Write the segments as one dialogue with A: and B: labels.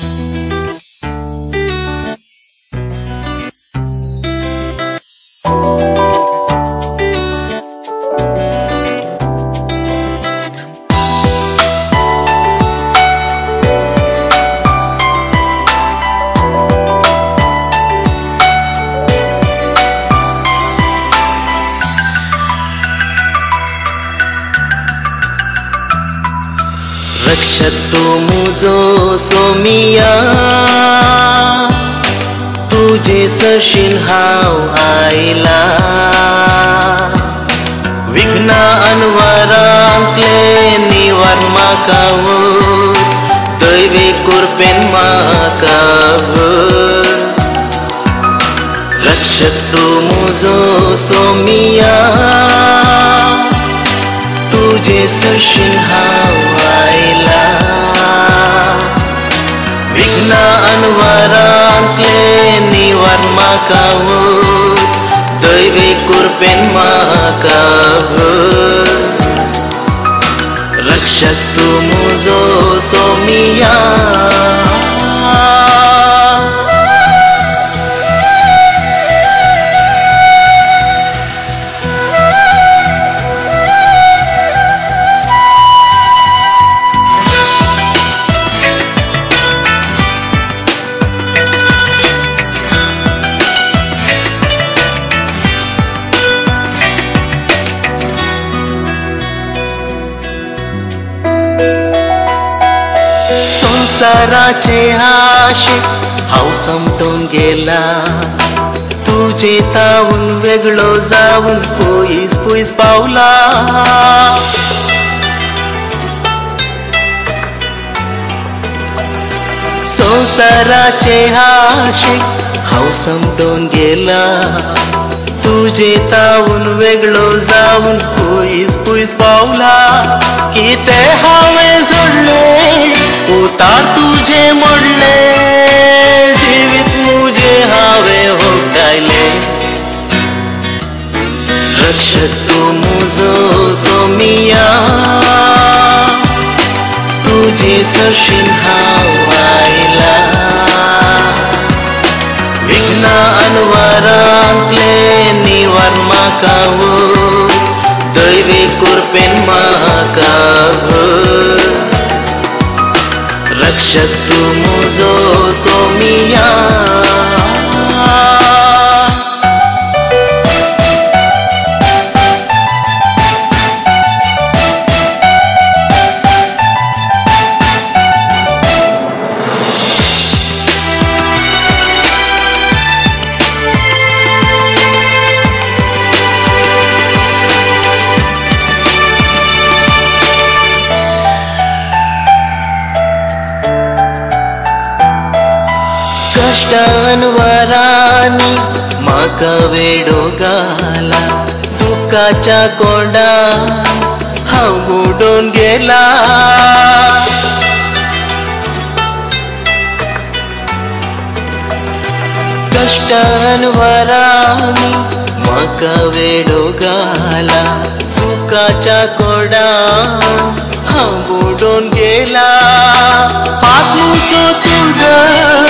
A: Música रक्षतो मुजो सोमिया। तुझे हाव आयला विघ्ना अनवरांतले निवार म्हाका दैवी कुरपेन म्हाका रक्षक तूं मुजो सोमिया। तुझे सरशील हाव रक्षक तूं मुजो सोमिया संसाराचे आशिक हांव समटून गेला. तुजे तावून वेगळो जावन पयस पयस पावला. संसाराचे आशिक हांव समटून गेला. तुजे तावून वेगळो जावन पयस पयस पावला किते हांवें जोडले. उतार तुजे मोडले, जिवीत मुजे हांवें होकायले. रक्षक तूं मुजो सोमिया तुजे सरशील हांव महाकाव दैवी कुर्पेन महाकाव रक्षतु मुजो सोमिया वरानी माका वेडो गाला तुकाच्या कोंडा हांव बुडून गेला कष्टान वरानी माका वेडो गाला तुकाच्या कोंडा हांव बुडून गेला पासून सो तुझा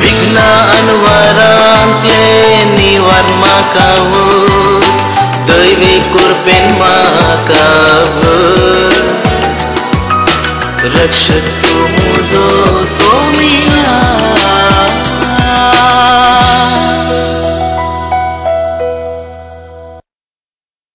A: विघ्ना अनवरांतले निवार म्हाका दैवी कुरपेन तूं मुजो सोमिया